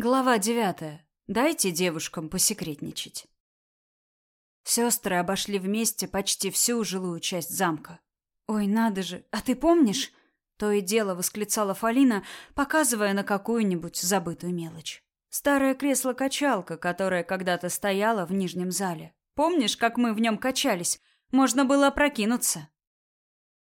Глава девятая. Дайте девушкам посекретничать. Сестры обошли вместе почти всю жилую часть замка. «Ой, надо же, а ты помнишь?» То и дело восклицала Фалина, показывая на какую-нибудь забытую мелочь. Старое кресло-качалка, которое когда-то стояло в нижнем зале. Помнишь, как мы в нем качались? Можно было опрокинуться.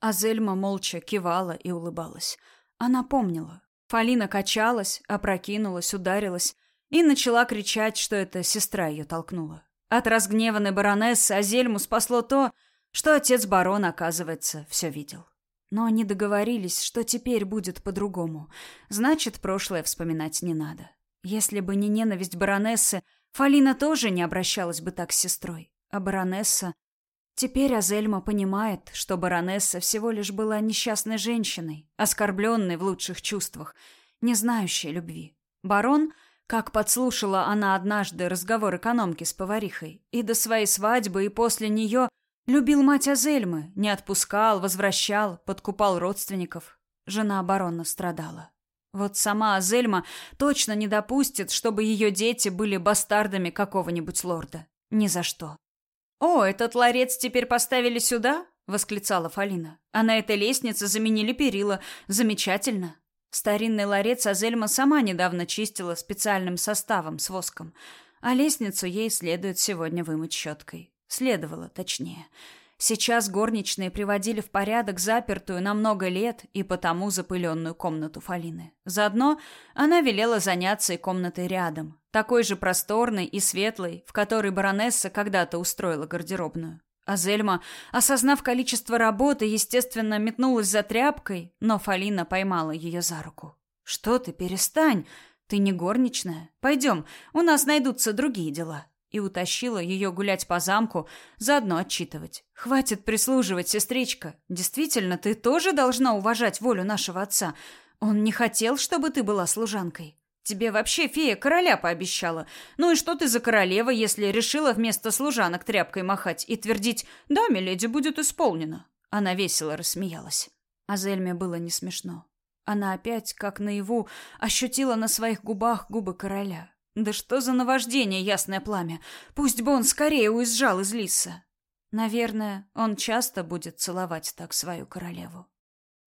Азельма молча кивала и улыбалась. Она помнила. Фалина качалась, опрокинулась, ударилась и начала кричать, что это сестра ее толкнула. От разгневанной баронессы Азельму спасло то, что отец барон, оказывается, все видел. Но они договорились, что теперь будет по-другому. Значит, прошлое вспоминать не надо. Если бы не ненависть баронессы, Фалина тоже не обращалась бы так с сестрой. А баронесса... Теперь Азельма понимает, что баронесса всего лишь была несчастной женщиной, оскорбленной в лучших чувствах, не знающей любви. Барон, как подслушала она однажды разговор экономки с поварихой, и до своей свадьбы, и после нее любил мать Азельмы, не отпускал, возвращал, подкупал родственников. Жена барона страдала. Вот сама Азельма точно не допустит, чтобы ее дети были бастардами какого-нибудь лорда. Ни за что. «О, этот ларец теперь поставили сюда?» — восклицала Фалина. «А на этой лестнице заменили перила. Замечательно!» Старинный ларец Азельма сама недавно чистила специальным составом с воском, а лестницу ей следует сегодня вымыть щеткой. Следовало, точнее. Сейчас горничные приводили в порядок запертую на много лет и потому запыленную комнату Фалины. Заодно она велела заняться и комнатой рядом, такой же просторной и светлой, в которой баронесса когда-то устроила гардеробную. А Зельма, осознав количество работы, естественно, метнулась за тряпкой, но Фалина поймала ее за руку. «Что ты, перестань! Ты не горничная. Пойдем, у нас найдутся другие дела» и утащила ее гулять по замку, заодно отчитывать. «Хватит прислуживать, сестричка. Действительно, ты тоже должна уважать волю нашего отца. Он не хотел, чтобы ты была служанкой. Тебе вообще фея короля пообещала. Ну и что ты за королева, если решила вместо служанок тряпкой махать и твердить «Да, миледи, будет исполнено». Она весело рассмеялась. А Зельме было не смешно. Она опять, как наяву, ощутила на своих губах губы короля. Да что за наваждение, ясное пламя? Пусть бы он скорее уезжал из Лиса. Наверное, он часто будет целовать так свою королеву.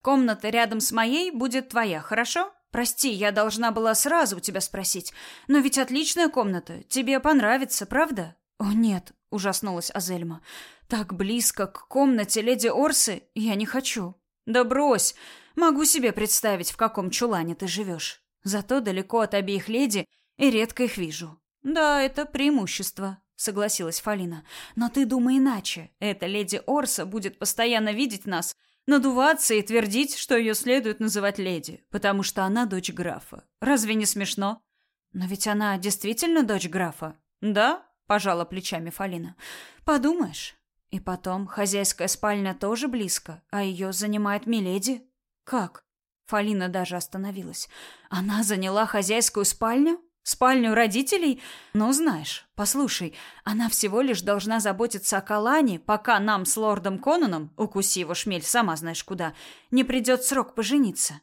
Комната рядом с моей будет твоя, хорошо? Прости, я должна была сразу у тебя спросить. Но ведь отличная комната, тебе понравится, правда? О нет, ужаснулась Азельма. Так близко к комнате леди Орсы я не хочу. Да брось, могу себе представить, в каком чулане ты живешь. Зато далеко от обеих леди и редко их вижу. Да, это преимущество, согласилась Фалина. Но ты думай иначе. Эта леди Орса будет постоянно видеть нас, надуваться и твердить, что ее следует называть леди, потому что она дочь графа. Разве не смешно? Но ведь она действительно дочь графа. Да, пожала плечами Фалина. Подумаешь. И потом, хозяйская спальня тоже близко, а ее занимает миледи. Как? Фалина даже остановилась. Она заняла хозяйскую спальню? Спальню родителей? Ну, знаешь, послушай, она всего лишь должна заботиться о Калане, пока нам с лордом Конаном, укуси его шмель сама знаешь куда, не придет срок пожениться.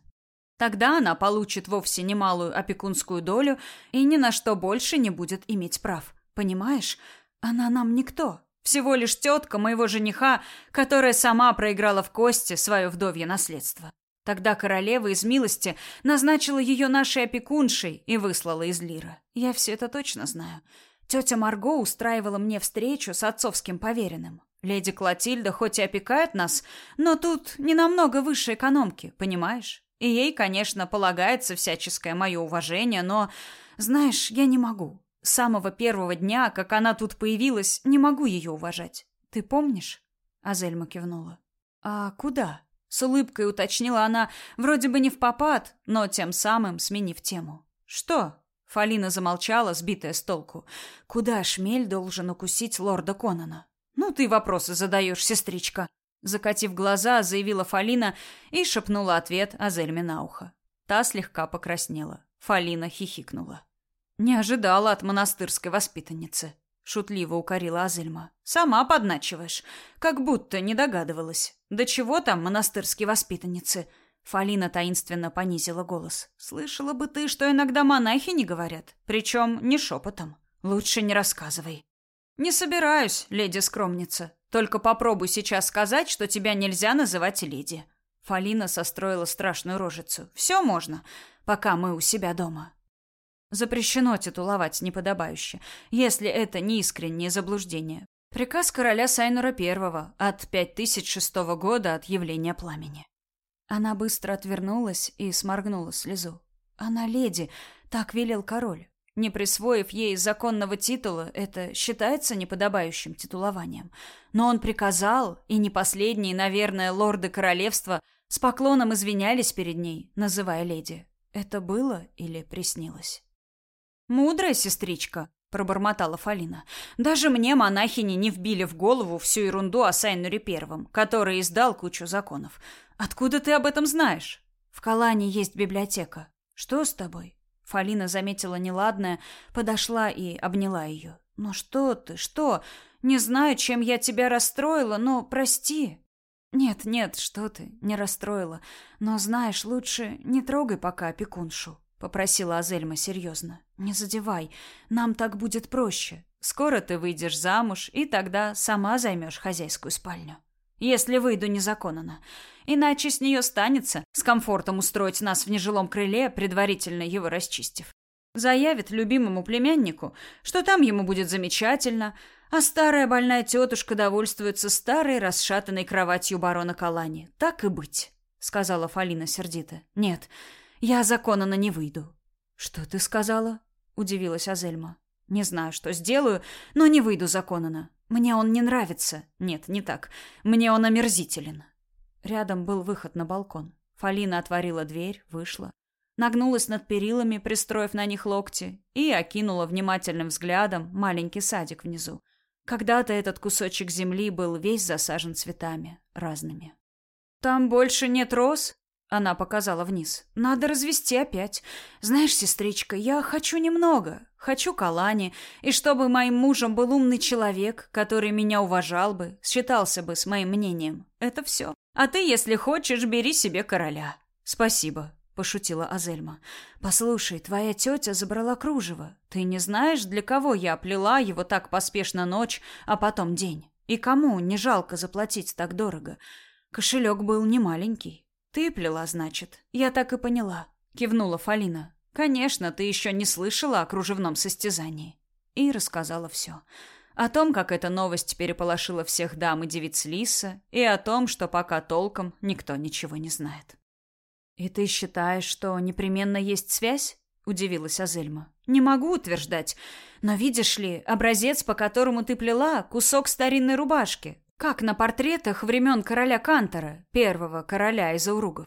Тогда она получит вовсе немалую опекунскую долю и ни на что больше не будет иметь прав. Понимаешь? Она нам никто. Всего лишь тетка моего жениха, которая сама проиграла в кости свое вдовье наследство. Тогда королева из милости назначила ее нашей опекуншей и выслала из Лира. Я все это точно знаю. Тетя Марго устраивала мне встречу с отцовским поверенным. Леди Клотильда хоть и опекает нас, но тут не намного выше экономки, понимаешь? И ей, конечно, полагается всяческое мое уважение, но, знаешь, я не могу. С самого первого дня, как она тут появилась, не могу ее уважать. Ты помнишь? Азельма кивнула. А куда? С улыбкой уточнила она, вроде бы не в попад, но тем самым сменив тему. «Что?» Фалина замолчала, сбитая с толку. «Куда шмель должен укусить лорда Конана?» «Ну ты вопросы задаешь, сестричка!» Закатив глаза, заявила Фалина и шепнула ответ Азельме на ухо. Та слегка покраснела. Фалина хихикнула. «Не ожидала от монастырской воспитанницы», шутливо укорила Азельма. Сама подначиваешь, как будто не догадывалась. Да чего там монастырские воспитанницы? Фалина таинственно понизила голос. «Слышала бы ты, что иногда монахи не говорят, причем не шепотом. Лучше не рассказывай». «Не собираюсь, леди-скромница. Только попробуй сейчас сказать, что тебя нельзя называть леди». Фалина состроила страшную рожицу. «Все можно, пока мы у себя дома». Запрещено титуловать неподобающе, если это не искреннее заблуждение. Приказ короля Сайнура I от 5006 года от явления пламени. Она быстро отвернулась и сморгнула слезу. Она леди, так велел король. Не присвоив ей законного титула, это считается неподобающим титулованием. Но он приказал, и не последние, наверное, лорды королевства с поклоном извинялись перед ней, называя леди. Это было или приснилось? «Мудрая сестричка», — пробормотала Фалина. «Даже мне монахини не вбили в голову всю ерунду о Сайнуре Первом, который издал кучу законов. Откуда ты об этом знаешь? В Калане есть библиотека. Что с тобой? Фалина заметила неладное, подошла и обняла ее. Ну что ты? Что? Не знаю, чем я тебя расстроила, но прости. Нет, нет, что ты? Не расстроила. Но знаешь, лучше не трогай пока опекуншу, попросила Азельма серьезно. Не задевай. Нам так будет проще. Скоро ты выйдешь замуж, и тогда сама займешь хозяйскую спальню. Если выйду незаконно. Иначе с нее станется с комфортом устроить нас в нежилом крыле, предварительно его расчистив. Заявит любимому племяннику, что там ему будет замечательно, а старая больная тетушка довольствуется старой расшатанной кроватью барона Калани. Так и быть, сказала Фалина сердито. Нет, я законно не выйду. Что ты сказала? Удивилась Азельма. Не знаю, что сделаю, но не выйду законно. Мне он не нравится. Нет, не так. Мне он омерзителен. Рядом был выход на балкон. Фалина отворила дверь, вышла, нагнулась над перилами, пристроив на них локти, и окинула внимательным взглядом маленький садик внизу. Когда-то этот кусочек земли был весь засажен цветами разными. Там больше нет роз? Она показала вниз. Надо развести опять. Знаешь, сестричка, я хочу немного. Хочу Калани, и чтобы моим мужем был умный человек, который меня уважал бы, считался бы с моим мнением. Это все. А ты, если хочешь, бери себе короля. Спасибо, пошутила Азельма. Послушай, твоя тетя забрала кружево. Ты не знаешь, для кого я плела его так поспешно ночь, а потом день? И кому не жалко заплатить так дорого? Кошелек был не маленький. Ты плела, значит? Я так и поняла, кивнула Фалина. Конечно, ты еще не слышала о кружевном состязании. И рассказала все о том, как эта новость переполошила всех дам и девиц Лиса, и о том, что пока толком никто ничего не знает. «И ты считаешь, что непременно есть связь?» — удивилась Азельма. «Не могу утверждать, но видишь ли, образец, по которому ты плела, кусок старинной рубашки, как на портретах времен короля Кантора, первого короля из Ауругов.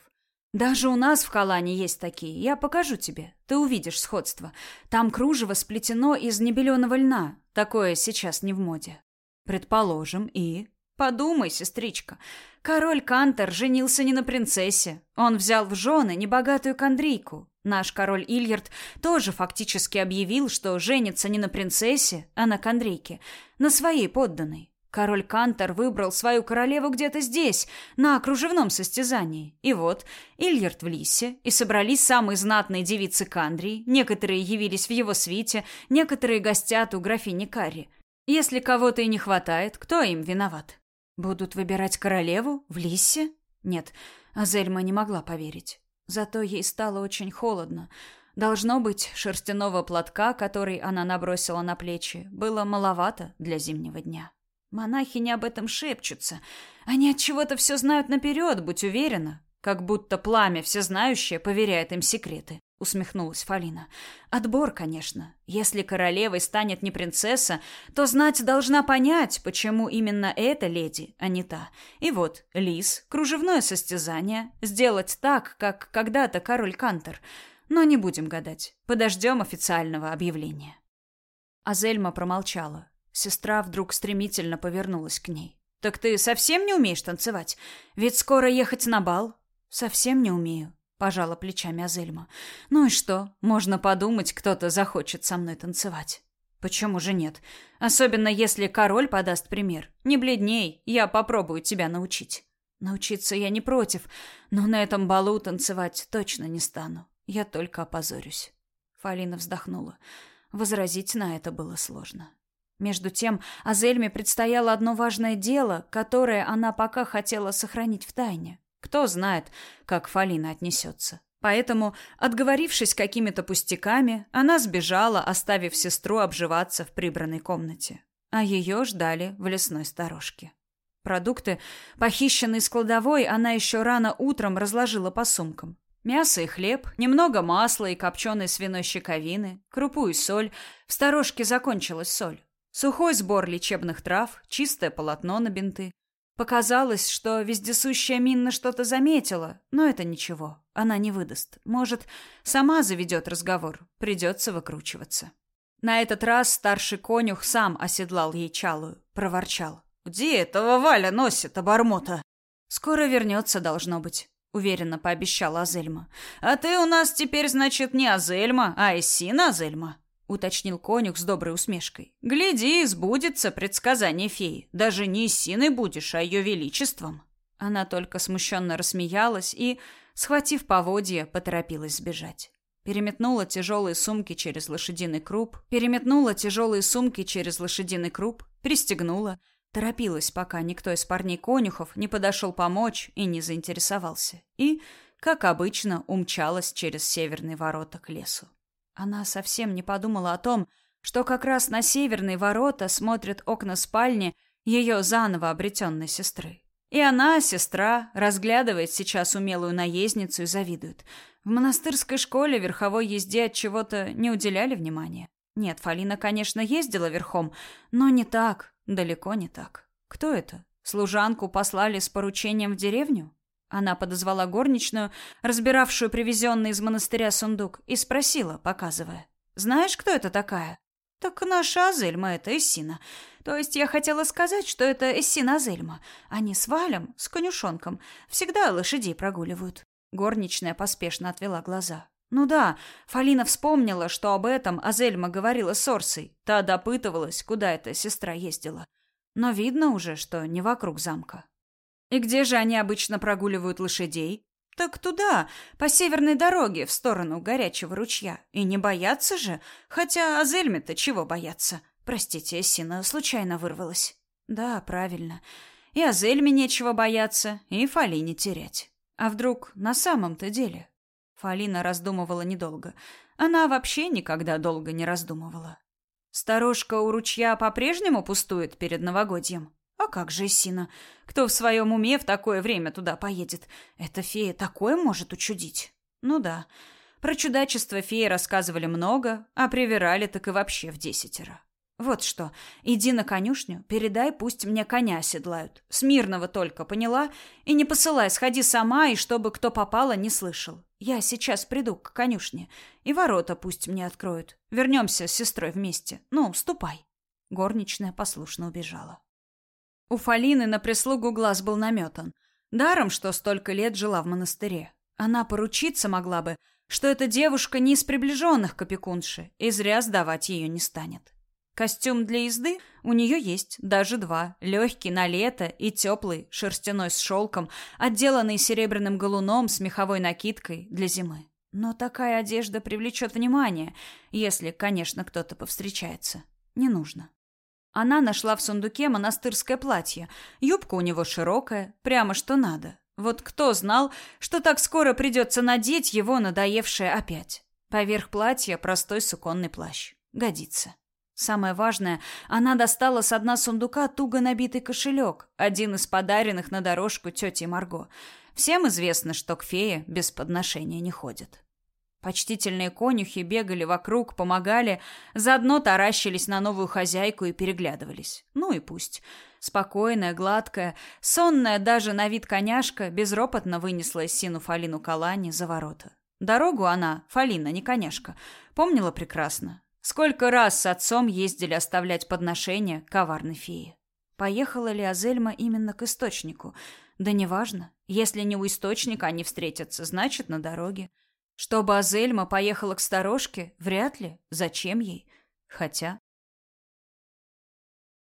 Даже у нас в Калане есть такие. Я покажу тебе. Ты увидишь сходство. Там кружево сплетено из небеленого льна. Такое сейчас не в моде. Предположим, и... Подумай, сестричка. Король Кантер женился не на принцессе. Он взял в жены небогатую кандрийку. Наш король Ильярд тоже фактически объявил, что женится не на принцессе, а на кандрейке, на своей подданной. Король Кантор выбрал свою королеву где-то здесь, на кружевном состязании. И вот, Ильярд в Лисе, и собрались самые знатные девицы Кандрии, некоторые явились в его свите, некоторые гостят у графини Карри. Если кого-то и не хватает, кто им виноват? Будут выбирать королеву в Лисе? Нет, Азельма не могла поверить. Зато ей стало очень холодно. Должно быть, шерстяного платка, который она набросила на плечи, было маловато для зимнего дня. Монахи не об этом шепчутся. Они от чего-то все знают наперед, будь уверена. Как будто пламя всезнающее поверяет им секреты, усмехнулась Фалина. Отбор, конечно. Если королевой станет не принцесса, то знать должна понять, почему именно эта леди, а не та. И вот, лис, кружевное состязание, сделать так, как когда-то король Кантер. Но не будем гадать. Подождем официального объявления. Азельма промолчала. Сестра вдруг стремительно повернулась к ней. «Так ты совсем не умеешь танцевать? Ведь скоро ехать на бал». «Совсем не умею», — пожала плечами Азельма. «Ну и что? Можно подумать, кто-то захочет со мной танцевать». «Почему же нет? Особенно если король подаст пример. Не бледней, я попробую тебя научить». Научиться я не против, но на этом балу танцевать точно не стану. Я только опозорюсь. Фалина вздохнула. Возразить на это было сложно. Между тем, Азельме предстояло одно важное дело, которое она пока хотела сохранить в тайне. Кто знает, как Фалина отнесется. Поэтому, отговорившись какими-то пустяками, она сбежала, оставив сестру обживаться в прибранной комнате. А ее ждали в лесной сторожке. Продукты, похищенные из кладовой, она еще рано утром разложила по сумкам. Мясо и хлеб, немного масла и копченой свиной щековины, крупу и соль. В сторожке закончилась соль. Сухой сбор лечебных трав, чистое полотно на бинты. Показалось, что вездесущая Минна что-то заметила, но это ничего, она не выдаст. Может, сама заведет разговор, придется выкручиваться. На этот раз старший конюх сам оседлал ей чалую, проворчал. «Где этого Валя носит, обормота?» «Скоро вернется, должно быть», — уверенно пообещала Азельма. «А ты у нас теперь, значит, не Азельма, а Эссина Азельма», — уточнил конюх с доброй усмешкой. «Гляди, сбудется предсказание феи. Даже не Эссиной будешь, а ее величеством». Она только смущенно рассмеялась и, схватив поводья, поторопилась сбежать. Переметнула тяжелые сумки через лошадиный круп, переметнула тяжелые сумки через лошадиный круп, пристегнула, Торопилась, пока никто из парней-конюхов не подошел помочь и не заинтересовался. И, как обычно, умчалась через северные ворота к лесу. Она совсем не подумала о том, что как раз на северные ворота смотрят окна спальни ее заново обретенной сестры. И она, сестра, разглядывает сейчас умелую наездницу и завидует. В монастырской школе верховой езде от чего-то не уделяли внимания. Нет, Фалина, конечно, ездила верхом, но не так, Далеко не так. Кто это? Служанку послали с поручением в деревню? Она подозвала горничную, разбиравшую привезенный из монастыря сундук, и спросила, показывая. «Знаешь, кто это такая?» «Так наша Азельма — это Эссина. То есть я хотела сказать, что это Эссина Азельма. Они с Валем, с конюшонком, всегда лошадей прогуливают». Горничная поспешно отвела глаза. Ну да, Фалина вспомнила, что об этом Азельма говорила с Орсой. Та допытывалась, куда эта сестра ездила. Но видно уже, что не вокруг замка. И где же они обычно прогуливают лошадей? Так туда, по северной дороге, в сторону горячего ручья. И не боятся же, хотя Азельме-то чего бояться? Простите, Эссина случайно вырвалась. Да, правильно. И Азельме нечего бояться, и Фалине терять. А вдруг на самом-то деле Фалина раздумывала недолго. Она вообще никогда долго не раздумывала. Сторожка у ручья по-прежнему пустует перед новогодьем. А как же Сина? Кто в своем уме в такое время туда поедет? Эта фея такое может учудить. Ну да. Про чудачество феи рассказывали много, а привирали так и вообще в десятеро. Вот что, иди на конюшню, передай, пусть мне коня оседлают. Смирного только, поняла? И не посылай, сходи сама, и чтобы кто попало, не слышал. Я сейчас приду к конюшне, и ворота пусть мне откроют. Вернемся с сестрой вместе. Ну, ступай. Горничная послушно убежала. У Фалины на прислугу глаз был наметан. Даром, что столько лет жила в монастыре. Она поручиться могла бы, что эта девушка не из приближенных к опекунше, и зря сдавать ее не станет. Костюм для езды у нее есть, даже два. Легкий на лето и теплый, шерстяной с шелком, отделанный серебряным галуном с меховой накидкой для зимы. Но такая одежда привлечет внимание, если, конечно, кто-то повстречается. Не нужно. Она нашла в сундуке монастырское платье. Юбка у него широкая, прямо что надо. Вот кто знал, что так скоро придется надеть его надоевшее опять. Поверх платья простой суконный плащ. Годится. Самое важное, она достала с дна сундука туго набитый кошелек, один из подаренных на дорожку тете Марго. Всем известно, что к фее без подношения не ходят. Почтительные конюхи бегали вокруг, помогали, заодно таращились на новую хозяйку и переглядывались. Ну и пусть. Спокойная, гладкая, сонная даже на вид коняшка безропотно вынесла Сину Фалину Калани за ворота. Дорогу она, Фалина, не коняшка, помнила прекрасно. Сколько раз с отцом ездили оставлять подношения коварной феи. Поехала ли Азельма именно к источнику? Да неважно. Если не у источника они встретятся, значит, на дороге. Чтобы Азельма поехала к сторожке? Вряд ли. Зачем ей? Хотя...